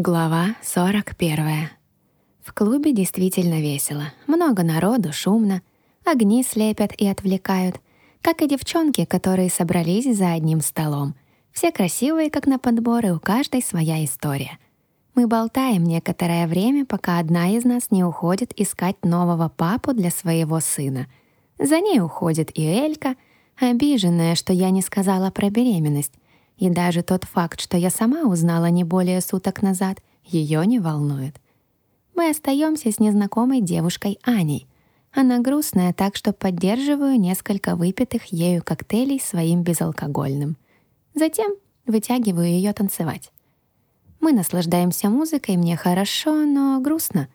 Глава 41. В клубе действительно весело. Много народу, шумно. Огни слепят и отвлекают. Как и девчонки, которые собрались за одним столом. Все красивые, как на подбор, и у каждой своя история. Мы болтаем некоторое время, пока одна из нас не уходит искать нового папу для своего сына. За ней уходит и Элька, обиженная, что я не сказала про беременность. И даже тот факт, что я сама узнала не более суток назад, ее не волнует. Мы остаемся с незнакомой девушкой Аней. Она грустная, так что поддерживаю несколько выпитых ею коктейлей своим безалкогольным. Затем вытягиваю ее танцевать. Мы наслаждаемся музыкой, мне хорошо, но грустно.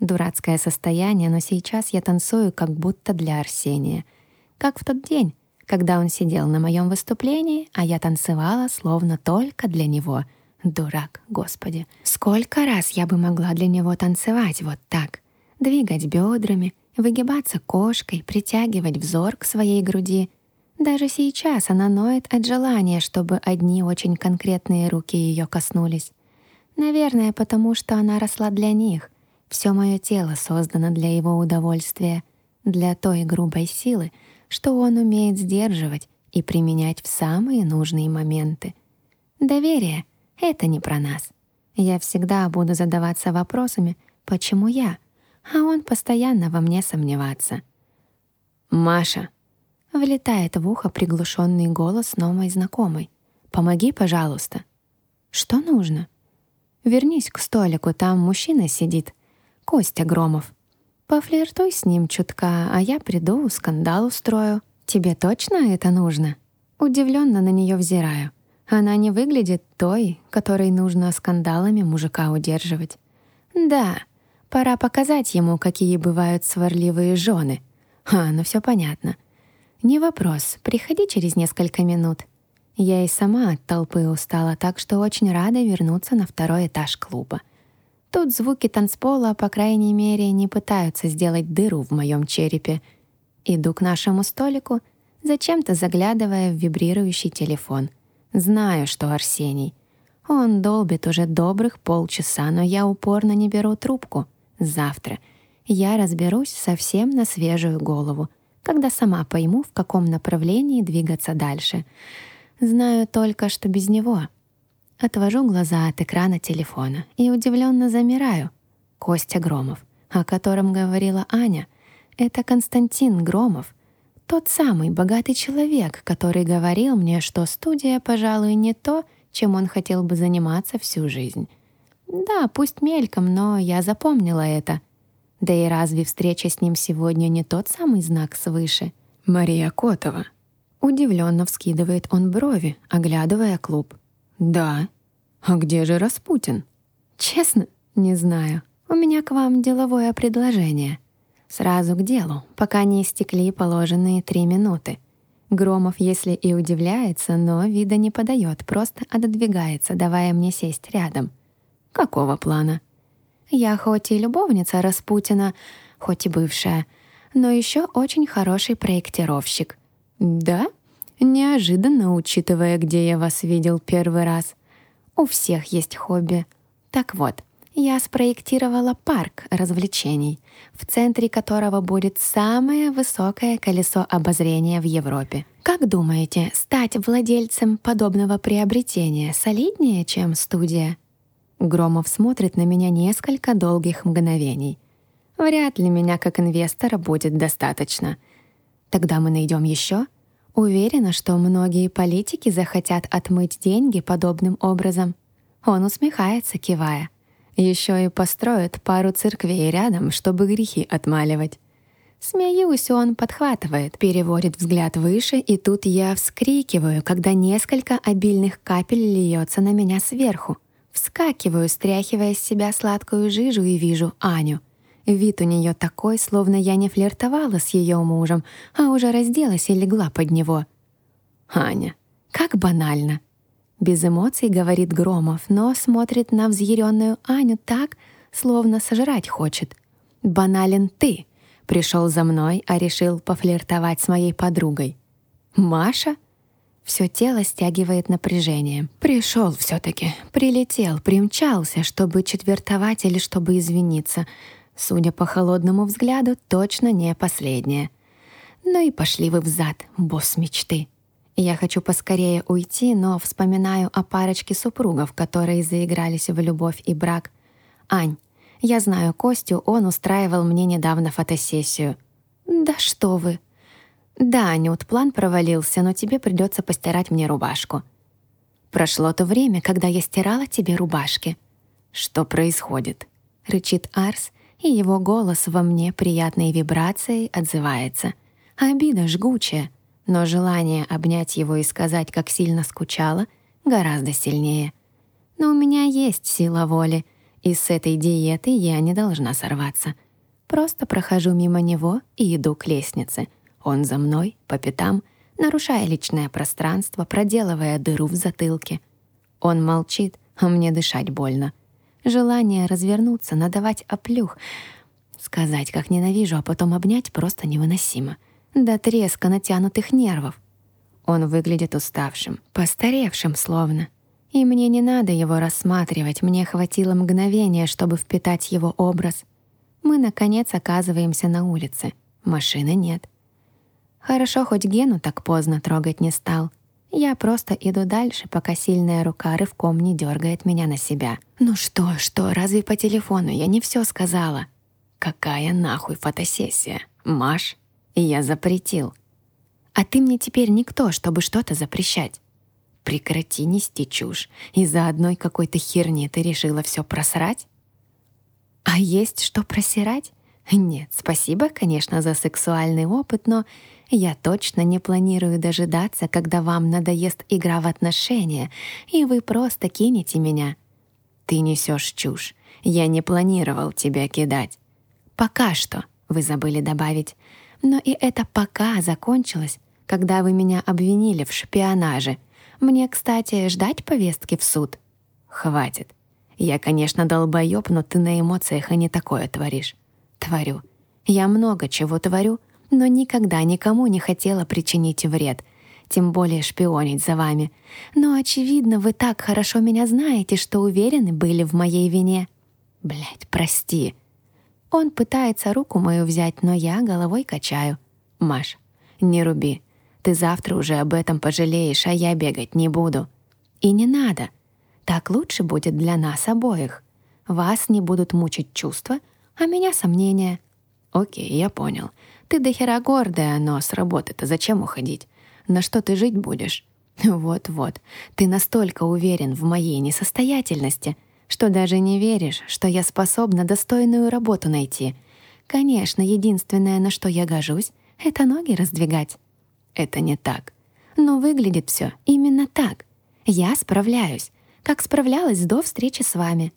Дурацкое состояние, но сейчас я танцую как будто для Арсения. Как в тот день, когда он сидел на моем выступлении, а я танцевала словно только для него. Дурак, господи. Сколько раз я бы могла для него танцевать вот так. Двигать бедрами, выгибаться кошкой, притягивать взор к своей груди. Даже сейчас она ноет от желания, чтобы одни очень конкретные руки ее коснулись. Наверное, потому что она росла для них. Все мое тело создано для его удовольствия, для той грубой силы, что он умеет сдерживать и применять в самые нужные моменты. Доверие — это не про нас. Я всегда буду задаваться вопросами «почему я?», а он постоянно во мне сомневаться. «Маша!» — влетает в ухо приглушенный голос новой знакомой. «Помоги, пожалуйста». «Что нужно?» «Вернись к столику, там мужчина сидит. Костя Громов». Пофлиртуй с ним чутка, а я приду, скандал устрою. Тебе точно это нужно? Удивленно на нее взираю. Она не выглядит той, которой нужно скандалами мужика удерживать. Да, пора показать ему, какие бывают сварливые жены. А, ну все понятно. Не вопрос, приходи через несколько минут. Я и сама от толпы устала, так что очень рада вернуться на второй этаж клуба. Тут звуки танцпола, по крайней мере, не пытаются сделать дыру в моем черепе. Иду к нашему столику, зачем-то заглядывая в вибрирующий телефон. Знаю, что Арсений. Он долбит уже добрых полчаса, но я упорно не беру трубку. Завтра я разберусь совсем на свежую голову, когда сама пойму, в каком направлении двигаться дальше. Знаю только, что без него — Отвожу глаза от экрана телефона и удивленно замираю. Костя Громов, о котором говорила Аня, это Константин Громов, тот самый богатый человек, который говорил мне, что студия, пожалуй, не то, чем он хотел бы заниматься всю жизнь. Да, пусть мельком, но я запомнила это. Да и разве встреча с ним сегодня не тот самый знак свыше? Мария Котова. Удивленно вскидывает он брови, оглядывая клуб. «Да. А где же Распутин?» «Честно, не знаю. У меня к вам деловое предложение. Сразу к делу, пока не истекли положенные три минуты». Громов, если и удивляется, но вида не подает, просто отодвигается, давая мне сесть рядом. «Какого плана?» «Я хоть и любовница Распутина, хоть и бывшая, но еще очень хороший проектировщик». «Да?» Неожиданно, учитывая, где я вас видел первый раз. У всех есть хобби. Так вот, я спроектировала парк развлечений, в центре которого будет самое высокое колесо обозрения в Европе. Как думаете, стать владельцем подобного приобретения солиднее, чем студия? Громов смотрит на меня несколько долгих мгновений. Вряд ли меня как инвестора будет достаточно. Тогда мы найдем еще — Уверена, что многие политики захотят отмыть деньги подобным образом. Он усмехается, кивая. Еще и построят пару церквей рядом, чтобы грехи отмаливать. Смеюсь, он подхватывает, переводит взгляд выше, и тут я вскрикиваю, когда несколько обильных капель льется на меня сверху. Вскакиваю, стряхивая с себя сладкую жижу, и вижу Аню — Вид у нее такой, словно я не флиртовала с ее мужем, а уже разделась и легла под него. «Аня, как банально!» Без эмоций говорит Громов, но смотрит на взъяренную Аню так, словно сожрать хочет. «Банален ты!» Пришел за мной, а решил пофлиртовать с моей подругой. «Маша?» Все тело стягивает напряжение. Пришел все-таки, прилетел, примчался, чтобы четвертовать или чтобы извиниться. Судя по холодному взгляду, точно не последнее. Ну и пошли вы взад, босс мечты. Я хочу поскорее уйти, но вспоминаю о парочке супругов, которые заигрались в любовь и брак. Ань, я знаю Костю, он устраивал мне недавно фотосессию. Да что вы, «Да, Анют, план провалился, но тебе придется постирать мне рубашку». «Прошло то время, когда я стирала тебе рубашки». «Что происходит?» — рычит Арс, и его голос во мне приятной вибрацией отзывается. Обида жгучая, но желание обнять его и сказать, как сильно скучала, гораздо сильнее. Но у меня есть сила воли, и с этой диеты я не должна сорваться. Просто прохожу мимо него и иду к лестнице — он за мной, по пятам, нарушая личное пространство, проделывая дыру в затылке. Он молчит, а мне дышать больно. Желание развернуться, надавать оплюх. Сказать, как ненавижу, а потом обнять просто невыносимо. До треска натянутых нервов. Он выглядит уставшим, постаревшим словно. И мне не надо его рассматривать, мне хватило мгновения, чтобы впитать его образ. Мы, наконец, оказываемся на улице. Машины нет. Хорошо, хоть Гену так поздно трогать не стал. Я просто иду дальше, пока сильная рука рывком не дергает меня на себя. Ну что, что, разве по телефону я не все сказала? Какая нахуй фотосессия? Маш, я запретил. А ты мне теперь никто, чтобы что-то запрещать. Прекрати нести чушь. Из-за одной какой-то херни ты решила все просрать? А есть что просирать? Нет, спасибо, конечно, за сексуальный опыт, но я точно не планирую дожидаться, когда вам надоест игра в отношения, и вы просто кинете меня. Ты несешь чушь. Я не планировал тебя кидать. Пока что, вы забыли добавить. Но и это «пока» закончилось, когда вы меня обвинили в шпионаже. Мне, кстати, ждать повестки в суд? Хватит. Я, конечно, долбоёб, но ты на эмоциях и не такое творишь. Творю. Я много чего творю, но никогда никому не хотела причинить вред, тем более шпионить за вами. Но, очевидно, вы так хорошо меня знаете, что уверены были в моей вине. Блядь, прости. Он пытается руку мою взять, но я головой качаю. Маш, не руби. Ты завтра уже об этом пожалеешь, а я бегать не буду. И не надо. Так лучше будет для нас обоих. Вас не будут мучить чувства, а меня сомнения. Окей, я понял. Ты дохера гордая, но с работы-то зачем уходить? На что ты жить будешь? Вот-вот, ты настолько уверен в моей несостоятельности, что даже не веришь, что я способна достойную работу найти. Конечно, единственное, на что я гожусь, это ноги раздвигать. Это не так. Но выглядит все именно так. Я справляюсь, как справлялась до встречи с вами.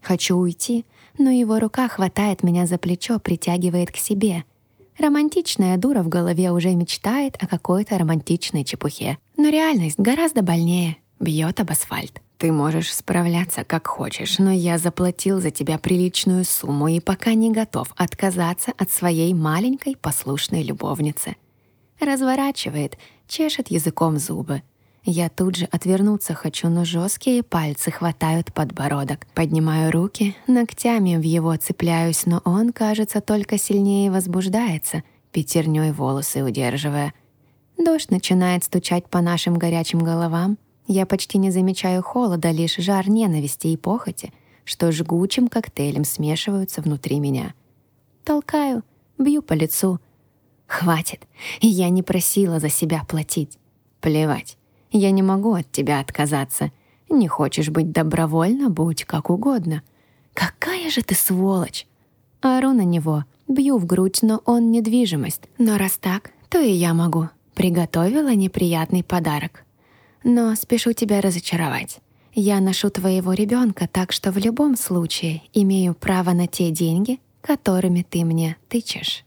Хочу уйти, но его рука хватает меня за плечо, притягивает к себе — Романтичная дура в голове уже мечтает о какой-то романтичной чепухе. Но реальность гораздо больнее, бьет об асфальт. Ты можешь справляться как хочешь, но я заплатил за тебя приличную сумму и пока не готов отказаться от своей маленькой послушной любовницы. Разворачивает, чешет языком зубы — я тут же отвернуться хочу, но жесткие пальцы хватают подбородок. Поднимаю руки, ногтями в его цепляюсь, но он, кажется, только сильнее возбуждается, пятерней волосы удерживая. Дождь начинает стучать по нашим горячим головам. Я почти не замечаю холода, лишь жар ненависти и похоти, что жгучим коктейлем смешиваются внутри меня. Толкаю, бью по лицу. Хватит, я не просила за себя платить. Плевать. Я не могу от тебя отказаться. Не хочешь быть добровольно, будь как угодно. Какая же ты сволочь! Ору на него, бью в грудь, но он недвижимость. Но раз так, то и я могу. Приготовила неприятный подарок. Но спешу тебя разочаровать. Я ношу твоего ребенка, так что в любом случае имею право на те деньги, которыми ты мне тычешь.